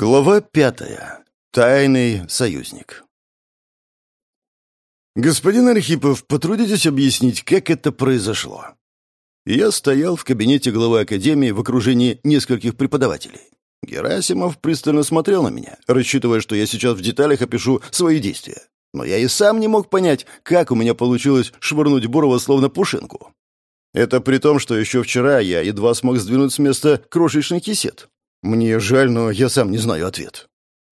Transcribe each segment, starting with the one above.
Глава пятая. Тайный союзник. Господин Архипов, потрудитесь объяснить, как это произошло? Я стоял в кабинете главы академии в окружении нескольких преподавателей. Герасимов пристально смотрел на меня, рассчитывая, что я сейчас в деталях опишу свои действия. Но я и сам не мог понять, как у меня получилось швырнуть Бурова словно пушинку. Это при том, что еще вчера я едва смог сдвинуть с места крошечный кисет. Мне жаль, но я сам не знаю ответ.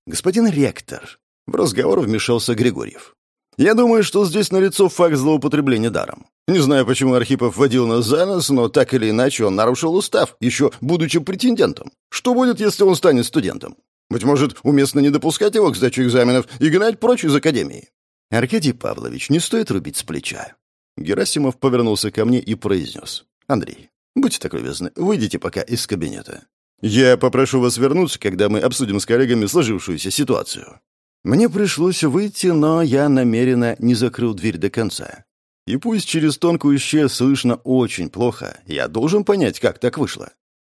Господин ректор, в разговор вмешался Григорьев. Я думаю, что здесь налицо факт злоупотребления даром. Не знаю, почему Архипов водил нас за нос, но так или иначе он нарушил устав, еще будучи претендентом. Что будет, если он станет студентом? Быть может, уместно не допускать его к сдаче экзаменов и гнать прочь из академии? Аркадий Павлович, не стоит рубить с плеча. Герасимов повернулся ко мне и произнес. «Андрей, будьте так любезны, выйдите пока из кабинета. Я попрошу вас вернуться, когда мы обсудим с коллегами сложившуюся ситуацию. Мне пришлось выйти, но я намеренно не закрыл дверь до конца. И пусть через тонкую щель слышно очень плохо, я должен понять, как так вышло.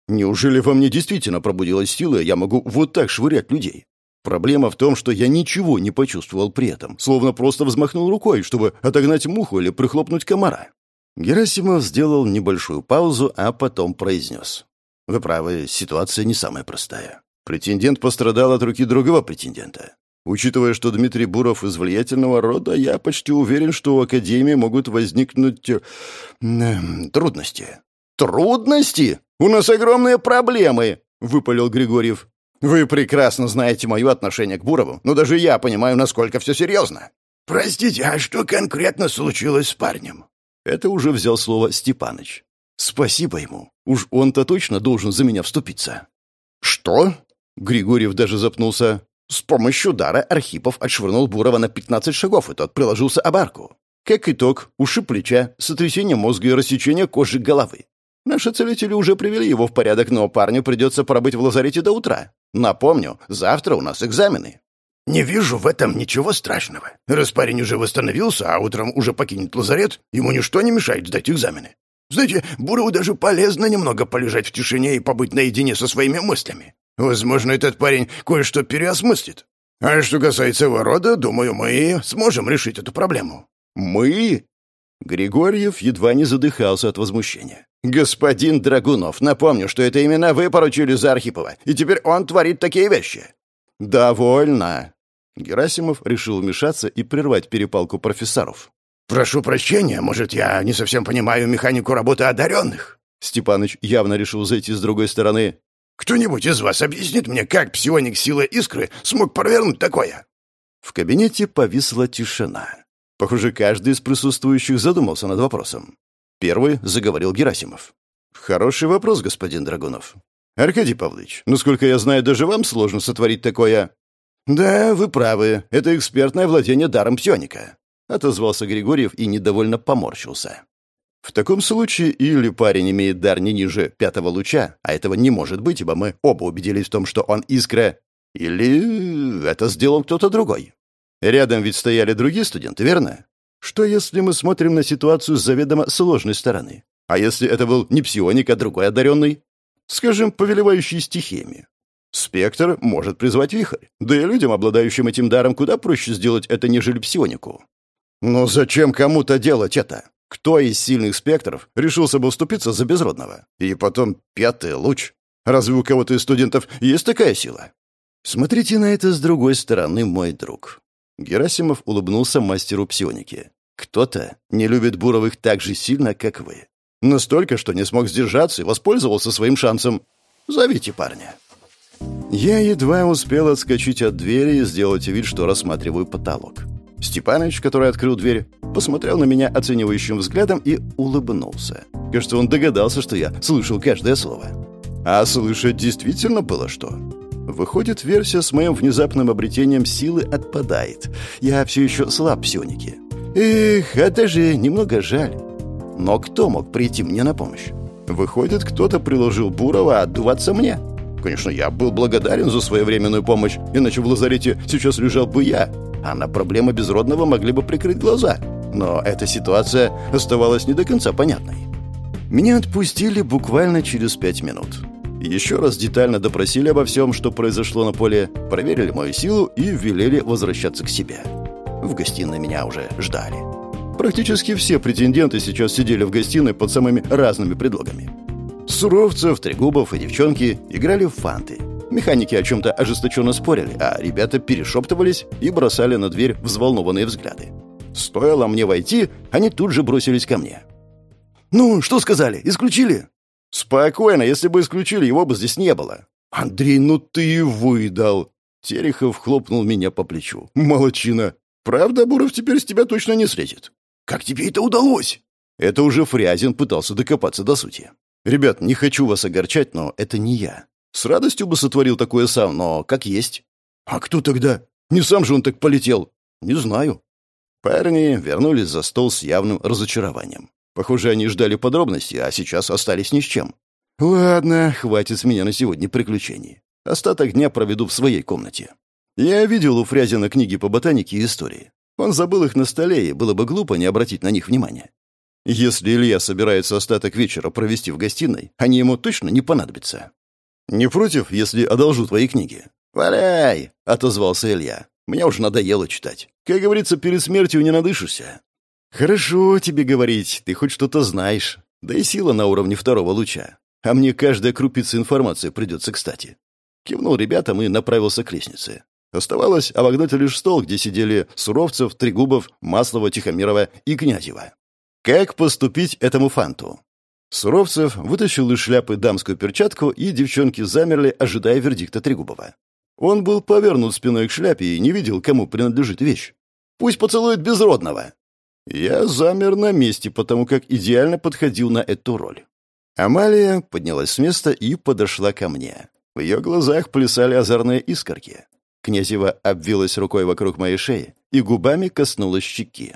Неужели во мне действительно пробудилась сила, я могу вот так швырять людей? Проблема в том, что я ничего не почувствовал при этом, словно просто взмахнул рукой, чтобы отогнать муху или прихлопнуть комара. Герасимов сделал небольшую паузу, а потом произнес. Вы правы, ситуация не самая простая. Претендент пострадал от руки другого претендента. Учитывая, что Дмитрий Буров из влиятельного рода, я почти уверен, что у Академии могут возникнуть... Э, трудности. «Трудности? У нас огромные проблемы!» — выпалил Григорьев. «Вы прекрасно знаете мое отношение к Бурову, но даже я понимаю, насколько все серьезно». «Простите, а что конкретно случилось с парнем?» Это уже взял слово Степаныч. Спасибо ему. Уж он-то точно должен за меня вступиться. Что? Григорьев даже запнулся. С помощью дара Архипов отшвырнул Бурова на 15 шагов, и тот приложился об арку. Как итог, ушиб плеча, сотрясение мозга и рассечение кожи головы. Наши целители уже привели его в порядок, но парню придется пробыть в лазарете до утра. Напомню, завтра у нас экзамены. «Не вижу в этом ничего страшного. Раз парень уже восстановился, а утром уже покинет лазарет, ему ничто не мешает сдать экзамены. Знаете, Бурову даже полезно немного полежать в тишине и побыть наедине со своими мыслями. Возможно, этот парень кое-что переосмыслит. А что касается его рода, думаю, мы сможем решить эту проблему». «Мы?» Григорьев едва не задыхался от возмущения. «Господин Драгунов, напомню, что это именно вы поручили за Архипова, и теперь он творит такие вещи». «Довольно». Герасимов решил вмешаться и прервать перепалку профессоров. «Прошу прощения, может, я не совсем понимаю механику работы одаренных?» Степаныч явно решил зайти с другой стороны. «Кто-нибудь из вас объяснит мне, как псионик силы искры смог провернуть такое?» В кабинете повисла тишина. Похоже, каждый из присутствующих задумался над вопросом. Первый заговорил Герасимов. «Хороший вопрос, господин Драгунов. Аркадий Павлович, насколько я знаю, даже вам сложно сотворить такое». «Да, вы правы. Это экспертное владение даром псионика отозвался Григорьев и недовольно поморщился. В таком случае или парень имеет дар не ниже пятого луча, а этого не может быть, ибо мы оба убедились в том, что он искра, или это сделал кто-то другой. Рядом ведь стояли другие студенты, верно? Что если мы смотрим на ситуацию с заведомо сложной стороны? А если это был не псионик, а другой одаренный? Скажем, повелевающий стихиями. Спектр может призвать вихрь. Да и людям, обладающим этим даром, куда проще сделать это, нежели псионику. Но зачем кому-то делать это? Кто из сильных спектров решился бы уступиться за безродного? И потом пятый луч. Разве у кого-то из студентов есть такая сила? Смотрите на это с другой стороны, мой друг. Герасимов улыбнулся мастеру псионики. Кто-то не любит Буровых так же сильно, как вы. Настолько, что не смог сдержаться и воспользовался своим шансом. Зовите парня. Я едва успел отскочить от двери и сделать вид, что рассматриваю потолок. Степаныч, который открыл дверь, посмотрел на меня оценивающим взглядом и улыбнулся. Кажется, он догадался, что я слышал каждое слово. А слышать действительно было что? Выходит, версия с моим внезапным обретением силы отпадает. Я все еще слаб псионики. Эх, это же немного жаль. Но кто мог прийти мне на помощь? Выходит, кто-то приложил Бурова отдуваться мне. Конечно, я был благодарен за своевременную помощь, иначе в лазарете сейчас лежал бы я, а на проблемы безродного могли бы прикрыть глаза. Но эта ситуация оставалась не до конца понятной. Меня отпустили буквально через пять минут. Еще раз детально допросили обо всем, что произошло на поле, проверили мою силу и велели возвращаться к себе. В гостиной меня уже ждали. Практически все претенденты сейчас сидели в гостиной под самыми разными предлогами. Суровцев, Трегубов и девчонки играли в фанты. Механики о чем-то ожесточенно спорили, а ребята перешептывались и бросали на дверь взволнованные взгляды. Стоило мне войти, они тут же бросились ко мне. «Ну, что сказали? Исключили?» «Спокойно, если бы исключили, его бы здесь не было». «Андрей, ну ты и выдал!» Терехов хлопнул меня по плечу. «Молодчина! Правда, Буров теперь с тебя точно не слезет?» «Как тебе это удалось?» Это уже Фрязин пытался докопаться до сути. «Ребят, не хочу вас огорчать, но это не я. С радостью бы сотворил такое сам, но как есть». «А кто тогда? Не сам же он так полетел?» «Не знаю». Парни вернулись за стол с явным разочарованием. Похоже, они ждали подробностей, а сейчас остались ни с чем. Ладно, хватит с меня на сегодня приключений. Остаток дня проведу в своей комнате. Я видел у Фрязина книги по ботанике и истории. Он забыл их на столе, и было бы глупо не обратить на них внимания. Если Илья собирается остаток вечера провести в гостиной, они ему точно не понадобятся. «Не против, если одолжу твои книги?» «Валяй!» — отозвался Илья. «Мне уже надоело читать. Как говорится, перед смертью не надышишься». «Хорошо тебе говорить, ты хоть что-то знаешь. Да и сила на уровне второго луча. А мне каждая крупица информации придется кстати». Кивнул ребятам и направился к лестнице. Оставалось обогнуть лишь стол, где сидели Суровцев, Трегубов, Маслова, Тихомирова и Князева. Как поступить этому фанту? Суровцев вытащил из шляпы дамскую перчатку, и девчонки замерли, ожидая вердикта Трегубова. Он был повернут спиной к шляпе и не видел, кому принадлежит вещь. «Пусть поцелует безродного!» Я замер на месте, потому как идеально подходил на эту роль. Амалия поднялась с места и подошла ко мне. В ее глазах плясали озорные искорки. Князева обвилась рукой вокруг моей шеи и губами коснулась щеки.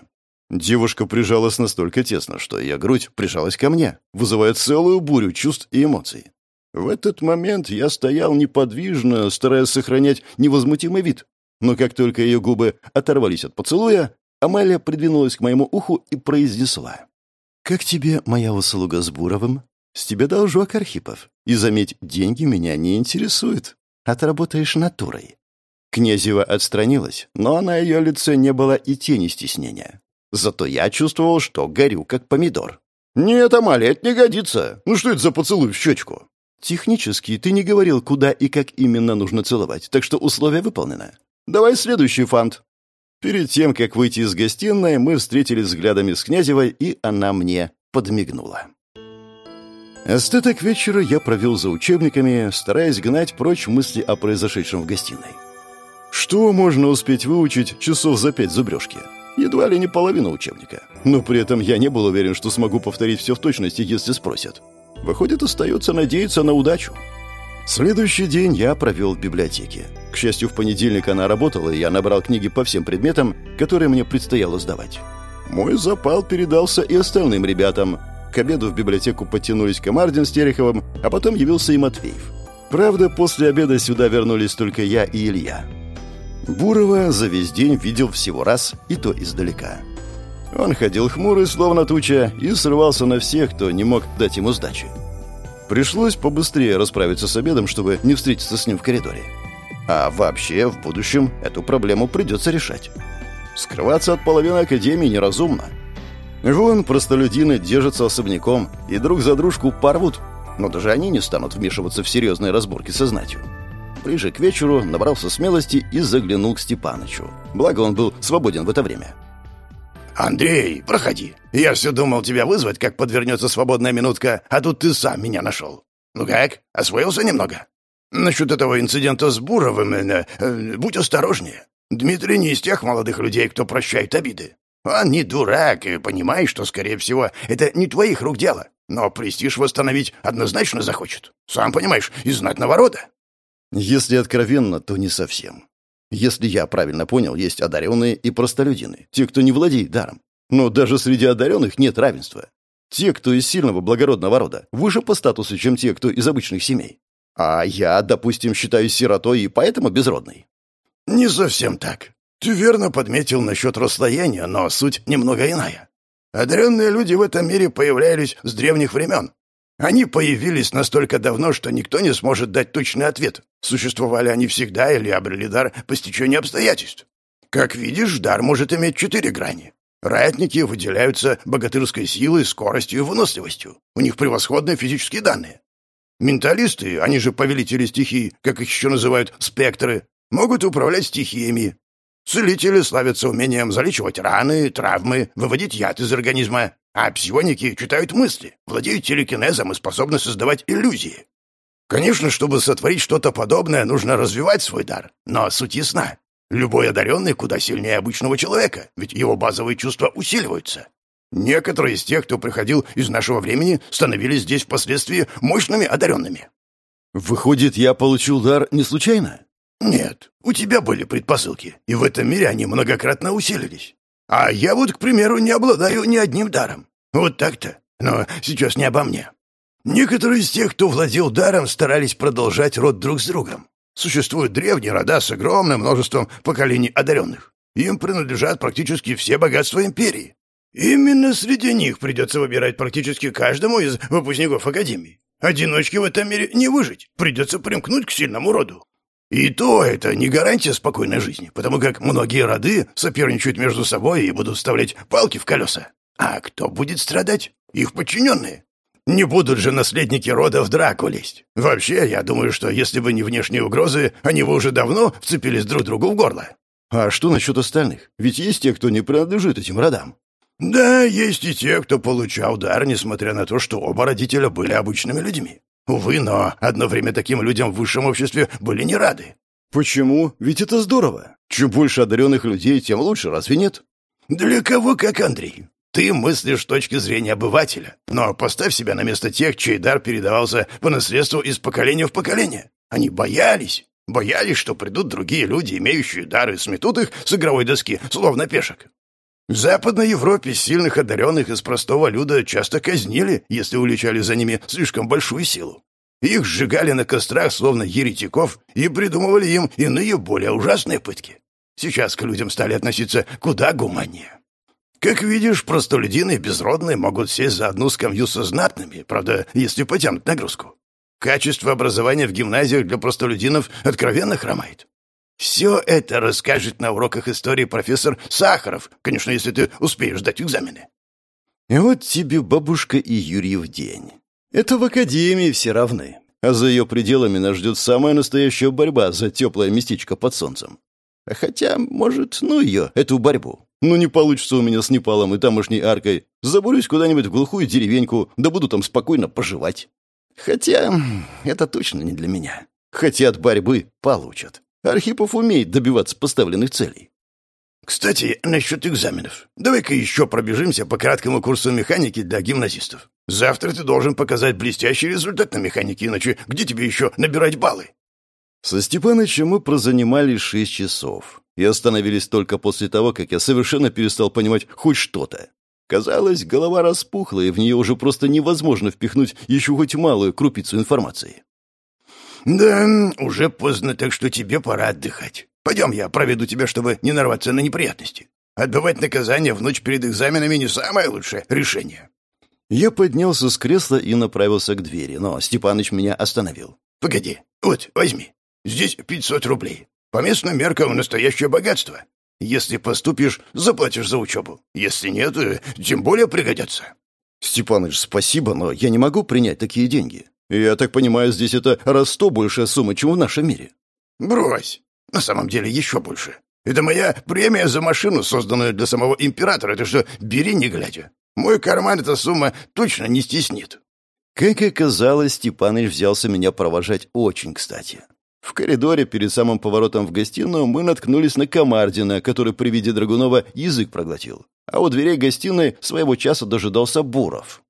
Девушка прижалась настолько тесно, что ее грудь прижалась ко мне, вызывая целую бурю чувств и эмоций. В этот момент я стоял неподвижно, стараясь сохранять невозмутимый вид. Но как только ее губы оторвались от поцелуя, Амалия придвинулась к моему уху и произнесла. «Как тебе моя услуга с Буровым? С тебя должок, Архипов. И, заметь, деньги меня не интересуют. Отработаешь натурой». Князева отстранилась, но на ее лице не было и тени стеснения. Зато я чувствовал, что горю, как помидор. «Нет, Амалия, это не годится. Ну что это за поцелуй в щечку?» «Технически ты не говорил, куда и как именно нужно целовать, так что условие выполнено. Давай следующий фант». Перед тем, как выйти из гостиной, мы встретились взглядами с Князевой, и она мне подмигнула. Остаток вечера я провел за учебниками, стараясь гнать прочь мысли о произошедшем в гостиной. Что можно успеть выучить часов за пять зубрежки? Едва ли не половина учебника. Но при этом я не был уверен, что смогу повторить все в точности, если спросят. Выходит, остается надеяться на удачу. Следующий день я провел в библиотеке. К счастью, в понедельник она работала, и я набрал книги по всем предметам, которые мне предстояло сдавать. Мой запал передался и остальным ребятам. К обеду в библиотеку подтянулись Комардин с Тереховым, а потом явился и Матвеев. Правда, после обеда сюда вернулись только я и Илья. Бурова за весь день видел всего раз, и то издалека. Он ходил хмурый, словно туча, и срывался на всех, кто не мог дать ему сдачи. Пришлось побыстрее расправиться с обедом, чтобы не встретиться с ним в коридоре. А вообще, в будущем эту проблему придется решать. Скрываться от половины Академии неразумно. Вон, простолюдины держатся особняком и друг за дружку порвут, но даже они не станут вмешиваться в серьезные разборки со знатью. Ближе к вечеру набрался смелости и заглянул к Степанычу. Благо он был свободен в это время. «Андрей, проходи. Я все думал тебя вызвать, как подвернется свободная минутка, а тут ты сам меня нашел. Ну как, освоился немного? Насчет этого инцидента с Буровым, э, э, будь осторожнее. Дмитрий не из тех молодых людей, кто прощает обиды. Он не дурак и понимает, что, скорее всего, это не твоих рук дело. Но престиж восстановить однозначно захочет. Сам понимаешь, из знатного рода. Если откровенно, то не совсем. Если я правильно понял, есть одаренные и простолюдины, те, кто не владеет даром. Но даже среди одаренных нет равенства. Те, кто из сильного благородного рода, выше по статусу, чем те, кто из обычных семей. А я, допустим, считаюсь сиротой и поэтому безродной. Не совсем так. Ты верно подметил насчет расстояния, но суть немного иная. Одаренные люди в этом мире появлялись с древних времен. Они появились настолько давно, что никто не сможет дать точный ответ, существовали они всегда или обрели дар по стечению обстоятельств. Как видишь, дар может иметь четыре грани. Ратники выделяются богатырской силой, скоростью и выносливостью. У них превосходные физические данные. Менталисты, они же повелители стихий, как их еще называют спектры, могут управлять стихиями. Целители славятся умением залечивать раны, травмы, выводить яд из организма. А псионики читают мысли, владеют телекинезом и способны создавать иллюзии. Конечно, чтобы сотворить что-то подобное, нужно развивать свой дар. Но суть ясна. Любой одаренный куда сильнее обычного человека, ведь его базовые чувства усиливаются. Некоторые из тех, кто приходил из нашего времени, становились здесь впоследствии мощными одаренными. Выходит, я получил дар не случайно? Нет, у тебя были предпосылки, и в этом мире они многократно усилились. А я вот, к примеру, не обладаю ни одним даром. Вот так-то. Но сейчас не обо мне. Некоторые из тех, кто владел даром, старались продолжать род друг с другом. Существуют древние рода с огромным множеством поколений одаренных. Им принадлежат практически все богатства империи. Именно среди них придется выбирать практически каждому из выпускников Академии. Одиночке в этом мире не выжить, придется примкнуть к сильному роду. И то это не гарантия спокойной жизни, потому как многие роды соперничают между собой и будут вставлять палки в колеса. А кто будет страдать? Их подчиненные. Не будут же наследники рода в драку лезть. Вообще, я думаю, что если бы не внешние угрозы, они бы уже давно вцепились друг другу в горло. А что насчет остальных? Ведь есть те, кто не принадлежит этим родам. Да, есть и те, кто получал дар, несмотря на то, что оба родителя были обычными людьми. Увы, но одно время таким людям в высшем обществе были не рады. Почему? Ведь это здорово. Чем больше одаренных людей, тем лучше, разве нет? Для кого как Андрей. Ты мыслишь с точки зрения обывателя, но поставь себя на место тех, чей дар передавался по наследству из поколения в поколение. Они боялись, боялись, что придут другие люди, имеющие дары, сметут их с игровой доски, словно пешек. В Западной Европе сильных одаренных из простого люда часто казнили, если уличали за ними слишком большую силу. Их сжигали на кострах, словно еретиков, и придумывали им иные, более ужасные пытки. Сейчас к людям стали относиться куда гуманнее. Как видишь, простолюдины безродные могут сесть за одну скамью со знатными, правда, если потянут нагрузку. Качество образования в гимназиях для простолюдинов откровенно хромает. Все это расскажет на уроках истории профессор Сахаров, конечно, если ты успеешь сдать экзамены. И вот тебе бабушка и Юрьев день. Это в академии все равны, а за ее пределами нас ждет самая настоящая борьба за теплое местечко под солнцем. Хотя, может, ну ее, эту борьбу. Ну не получится у меня с Непалом и тамошней аркой. Забурюсь куда-нибудь в глухую деревеньку, да буду там спокойно поживать. Хотя это точно не для меня. Хотят борьбы — получат. Архипов умеет добиваться поставленных целей. Кстати, насчет экзаменов. Давай-ка еще пробежимся по краткому курсу механики для гимназистов. Завтра ты должен показать блестящий результат на механике, иначе где тебе еще набирать баллы? Со Степанычем мы прозанимались шесть часов и остановились только после того, как я совершенно перестал понимать хоть что-то. Казалось, голова распухла, и в нее уже просто невозможно впихнуть еще хоть малую крупицу информации. «Да, уже поздно, так что тебе пора отдыхать. Пойдем, я проведу тебя, чтобы не нарваться на неприятности. Отбывать наказание в ночь перед экзаменами не самое лучшее решение». Я поднялся с кресла и направился к двери, но Степаныч меня остановил. «Погоди, вот, возьми. Здесь пятьсот рублей. По местным меркам настоящее богатство. Если поступишь, заплатишь за учебу. Если нет, э, тем более пригодятся». «Степаныч, спасибо, но я не могу принять такие деньги. Я так понимаю, здесь это раз сто большая сумма, чем в нашем мире. Брось. На самом деле еще больше. Это моя премия за машину, созданную для самого императора. Так что бери не глядя. Мой карман эта сумма точно не стеснит. Как оказалось, Степаныч взялся меня провожать очень кстати. В коридоре перед самым поворотом в гостиную мы наткнулись на Комардина, который при виде Драгунова язык проглотил. А у дверей гостиной своего часа дожидался Буров.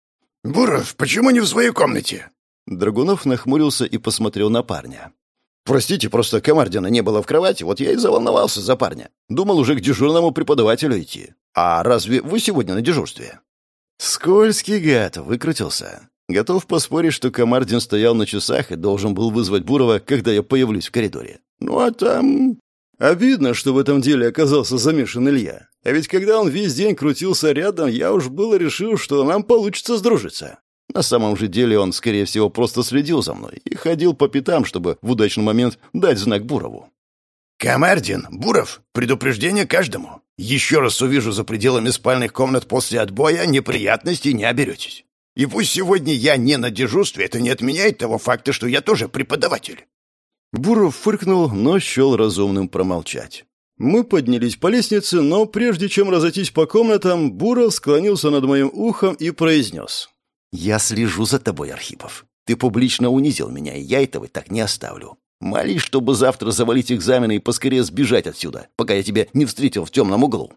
«Буров, почему не в своей комнате?» Драгунов нахмурился и посмотрел на парня. «Простите, просто Комардина не было в кровати, вот я и заволновался за парня. Думал уже к дежурному преподавателю идти. А разве вы сегодня на дежурстве?» Скользкий гад выкрутился. Готов поспорить, что Комардин стоял на часах и должен был вызвать Бурова, когда я появлюсь в коридоре. Ну а там... Обидно, что в этом деле оказался замешан Илья. А ведь когда он весь день крутился рядом, я уж было решил, что нам получится сдружиться. На самом же деле он, скорее всего, просто следил за мной и ходил по пятам, чтобы в удачный момент дать знак Бурову. «Камардин, Буров, предупреждение каждому. Еще раз увижу за пределами спальных комнат после отбоя, неприятностей не оберетесь. И пусть сегодня я не на дежурстве, это не отменяет того факта, что я тоже преподаватель». Буров фыркнул, но счел разумным промолчать. Мы поднялись по лестнице, но прежде чем разойтись по комнатам, Буров склонился над моим ухом и произнес. «Я слежу за тобой, Архипов. Ты публично унизил меня, и я этого так не оставлю. Молись, чтобы завтра завалить экзамены и поскорее сбежать отсюда, пока я тебя не встретил в темном углу».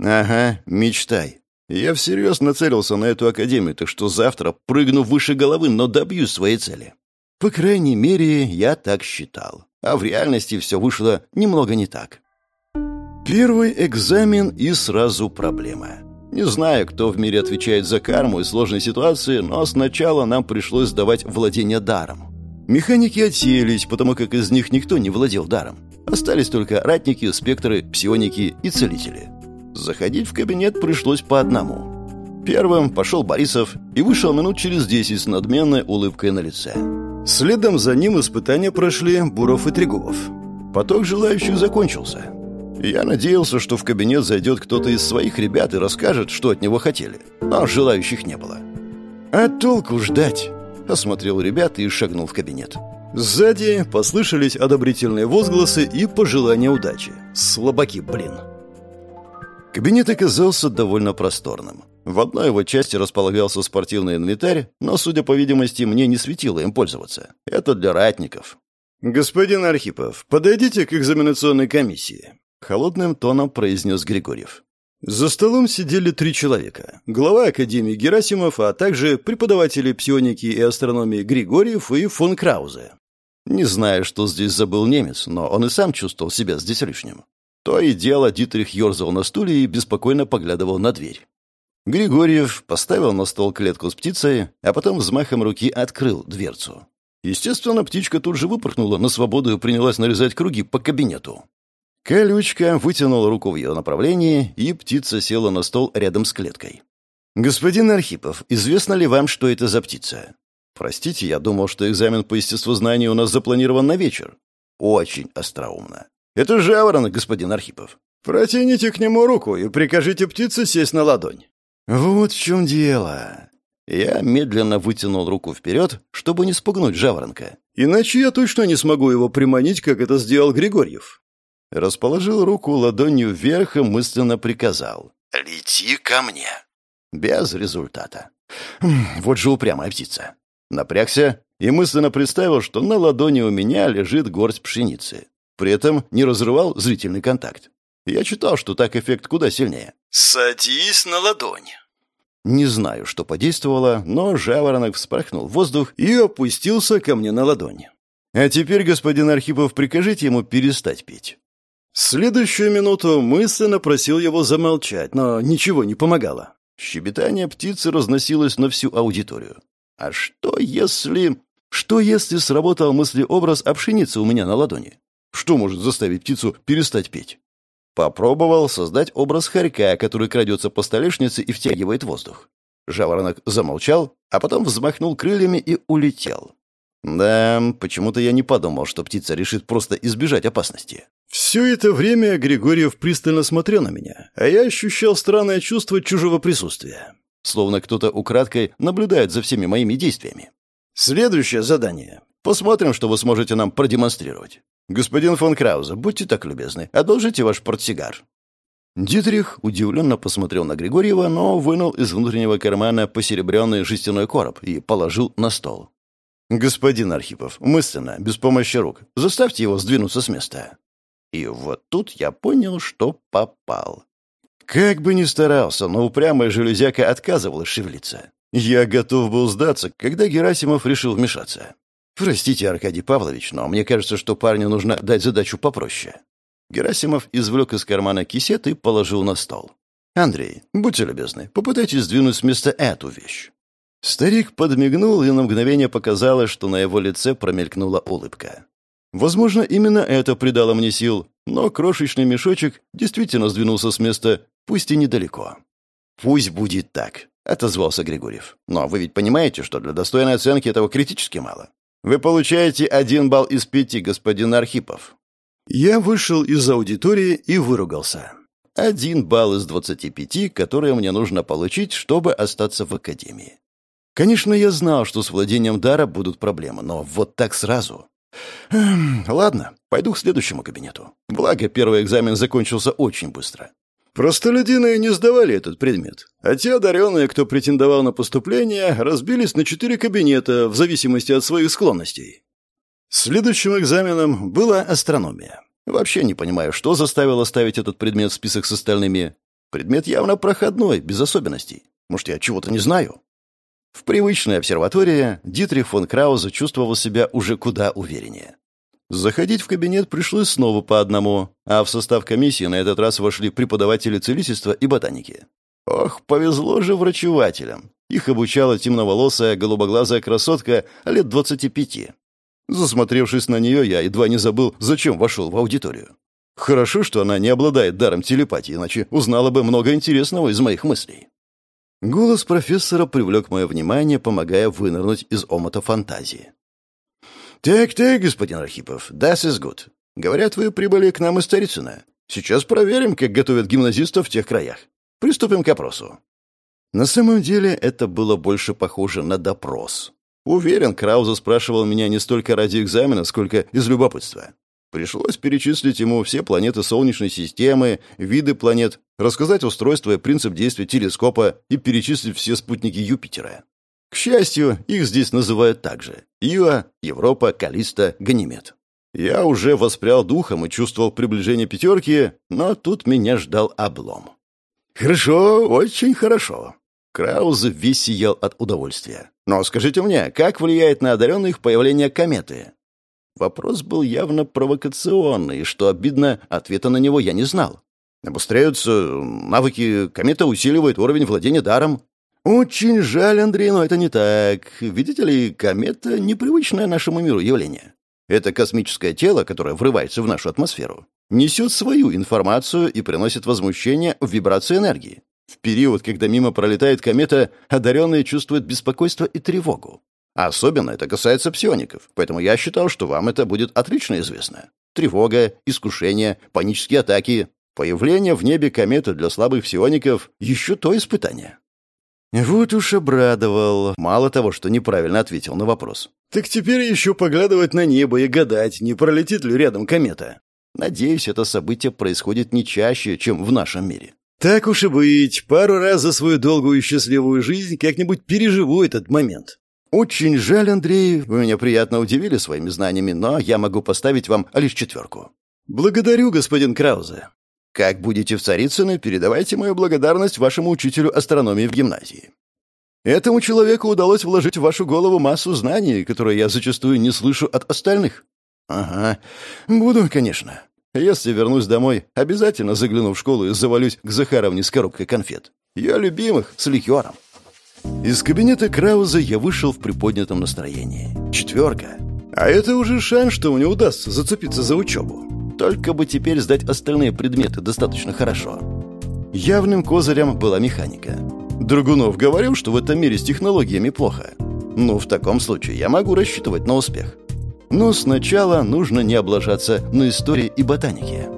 «Ага, мечтай. Я всерьез нацелился на эту академию, так что завтра прыгну выше головы, но добьюсь своей цели. По крайней мере, я так считал. А в реальности все вышло немного не так. Первый экзамен и сразу проблема. Не знаю, кто в мире отвечает за карму и сложные ситуации, но сначала нам пришлось сдавать владение даром. Механики отсеялись, потому как из них никто не владел даром. Остались только ратники, спектры, псионики и целители. Заходить в кабинет пришлось по одному. Первым пошел Борисов и вышел минут через десять с надменной улыбкой на лице. Следом за ним испытания прошли Буров и Трегубов. Поток желающих закончился. Я надеялся, что в кабинет зайдет кто-то из своих ребят и расскажет, что от него хотели. Но желающих не было. «А толку ждать?» — осмотрел ребят и шагнул в кабинет. Сзади послышались одобрительные возгласы и пожелания удачи. Слабаки, блин. Кабинет оказался довольно просторным. В одной его части располагался спортивный инвентарь, но, судя по видимости, мне не светило им пользоваться. Это для ратников. «Господин Архипов, подойдите к экзаменационной комиссии», Холодным тоном произнес Григорьев. За столом сидели три человека. Глава Академии Герасимов, а также преподаватели псионики и астрономии Григорьев и фон Краузе. Не знаю, что здесь забыл немец, но он и сам чувствовал себя здесь лишним. То и дело Дитрих ерзал на стуле и беспокойно поглядывал на дверь. Григорьев поставил на стол клетку с птицей, а потом взмахом руки открыл дверцу. Естественно, птичка тут же выпорхнула на свободу и принялась нарезать круги по кабинету. Колючка вытянул руку в ее направлении, и птица села на стол рядом с клеткой. «Господин Архипов, известно ли вам, что это за птица?» «Простите, я думал, что экзамен по естествознанию у нас запланирован на вечер». «Очень остроумно. Это жаворонок, господин Архипов. Протяните к нему руку и прикажите птице сесть на ладонь». «Вот в чем дело». Я медленно вытянул руку вперед, чтобы не спугнуть жаворонка. Иначе я точно не смогу его приманить, как это сделал Григорьев. Расположил руку ладонью вверх и мысленно приказал. «Лети ко мне». Без результата. Вот же упрямая птица. Напрягся и мысленно представил, что на ладони у меня лежит горсть пшеницы. При этом не разрывал зрительный контакт. Я читал, что так эффект куда сильнее. «Садись на ладонь». Не знаю, что подействовало, но жаворонок вспорхнул в воздух и опустился ко мне на ладонь. А теперь, господин Архипов, прикажите ему перестать петь. Следующую минуту мысленно просил его замолчать, но ничего не помогало. Щебетание птицы разносилось на всю аудиторию. А что если... Что если сработал мыслеобраз о пшенице у меня на ладони? Что может заставить птицу перестать петь? Попробовал создать образ хорька, который крадется по столешнице и втягивает воздух. Жаворонок замолчал, а потом взмахнул крыльями и улетел. Да, почему-то я не подумал, что птица решит просто избежать опасности. Все это время Григорьев пристально смотрел на меня, а я ощущал странное чувство чужого присутствия. Словно кто-то украдкой наблюдает за всеми моими действиями. Следующее задание. Посмотрим, что вы сможете нам продемонстрировать. Господин фон Краузе, будьте так любезны, одолжите ваш портсигар. Дитрих удивленно посмотрел на Григорьева, но вынул из внутреннего кармана посеребренный жестяной короб и положил на стол. «Господин Архипов, мысленно, без помощи рук, заставьте его сдвинуться с места». И вот тут я понял, что попал. Как бы ни старался, но упрямая железяка отказывалась шевелиться. Я готов был сдаться, когда Герасимов решил вмешаться. «Простите, Аркадий Павлович, но мне кажется, что парню нужно дать задачу попроще». Герасимов извлек из кармана кисет и положил на стол. «Андрей, будьте любезны, попытайтесь сдвинуть с места эту вещь». Старик подмигнул, и на мгновение показалось, что на его лице промелькнула улыбка. Возможно, именно это придало мне сил, но крошечный мешочек действительно сдвинулся с места, пусть и недалеко. Пусть будет так. — отозвался Григорьев. «Но вы ведь понимаете, что для достойной оценки этого критически мало. Вы получаете один балл из пяти, господин Архипов». Я вышел из аудитории и выругался. Один балл из двадцати пяти, которые мне нужно получить, чтобы остаться в академии. Конечно, я знал, что с владением дара будут проблемы, но вот так сразу. Эм, ладно, пойду к следующему кабинету. Благо, первый экзамен закончился очень быстро. Простолюдины не сдавали этот предмет, а те одаренные, кто претендовал на поступление, разбились на четыре кабинета в зависимости от своих склонностей. Следующим экзаменом была астрономия. Вообще не понимаю, что заставило ставить этот предмет в список с остальными. Предмет явно проходной, без особенностей. Может, я чего-то не знаю? В привычной обсерватории Дитрих фон Крауза чувствовал себя уже куда увереннее. Заходить в кабинет пришлось снова по одному, а в состав комиссии на этот раз вошли преподаватели целительства и ботаники. Ох, повезло же врачевателям. Их обучала темноволосая, голубоглазая красотка лет двадцати пяти. Засмотревшись на нее, я едва не забыл, зачем вошел в аудиторию. Хорошо, что она не обладает даром телепатии, иначе узнала бы много интересного из моих мыслей. Голос профессора привлек мое внимание, помогая вынырнуть из омота фантазии. «Так-так, господин Архипов, das is good. Говорят, вы прибыли к нам из Старицына. Сейчас проверим, как готовят гимназистов в тех краях. Приступим к опросу». На самом деле это было больше похоже на допрос. Уверен, Крауза спрашивал меня не столько ради экзамена, сколько из любопытства. Пришлось перечислить ему все планеты Солнечной системы, виды планет, рассказать устройство и принцип действия телескопа и перечислить все спутники Юпитера. К счастью, их здесь называют так же. Ио, Европа, Калиста, Ганимед. Я уже воспрял духом и чувствовал приближение пятерки, но тут меня ждал облом. «Хорошо, очень хорошо». Краузе весь сиял от удовольствия. «Но скажите мне, как влияет на одаренных появление кометы?» Вопрос был явно провокационный, и, что обидно, ответа на него я не знал. Обустряются навыки, комета усиливает уровень владения даром. «Очень жаль, Андрей, но это не так. Видите ли, комета — непривычное нашему миру явление. Это космическое тело, которое врывается в нашу атмосферу, несет свою информацию и приносит возмущение в вибрации энергии. В период, когда мимо пролетает комета, одаренные чувствуют беспокойство и тревогу. Особенно это касается псиоников, поэтому я считал, что вам это будет отлично известно. Тревога, искушение, панические атаки, появление в небе кометы для слабых псиоников — еще то испытание. Вот уж обрадовал. Мало того, что неправильно ответил на вопрос. Так теперь еще поглядывать на небо и гадать, не пролетит ли рядом комета. Надеюсь, это событие происходит не чаще, чем в нашем мире. Так уж и быть, пару раз за свою долгую и счастливую жизнь как-нибудь переживу этот момент. Очень жаль, Андрей, вы меня приятно удивили своими знаниями, но я могу поставить вам лишь четверку. Благодарю, господин Краузе. Как будете в Царицыно, передавайте мою благодарность вашему учителю астрономии в гимназии. Этому человеку удалось вложить в вашу голову массу знаний, которые я зачастую не слышу от остальных. Ага, буду, конечно. Если вернусь домой, обязательно загляну в школу и завалюсь к Захаровне с коробкой конфет. Я любимых, с ликером. Из кабинета Крауза я вышел в приподнятом настроении. Четверка. А это уже шанс, что мне удастся зацепиться за учебу. Только бы теперь сдать остальные предметы достаточно хорошо. Явным козырем была механика. Драгунов говорил, что в этом мире с технологиями плохо. Ну, в таком случае я могу рассчитывать на успех. Но сначала нужно не облажаться на истории и ботанике.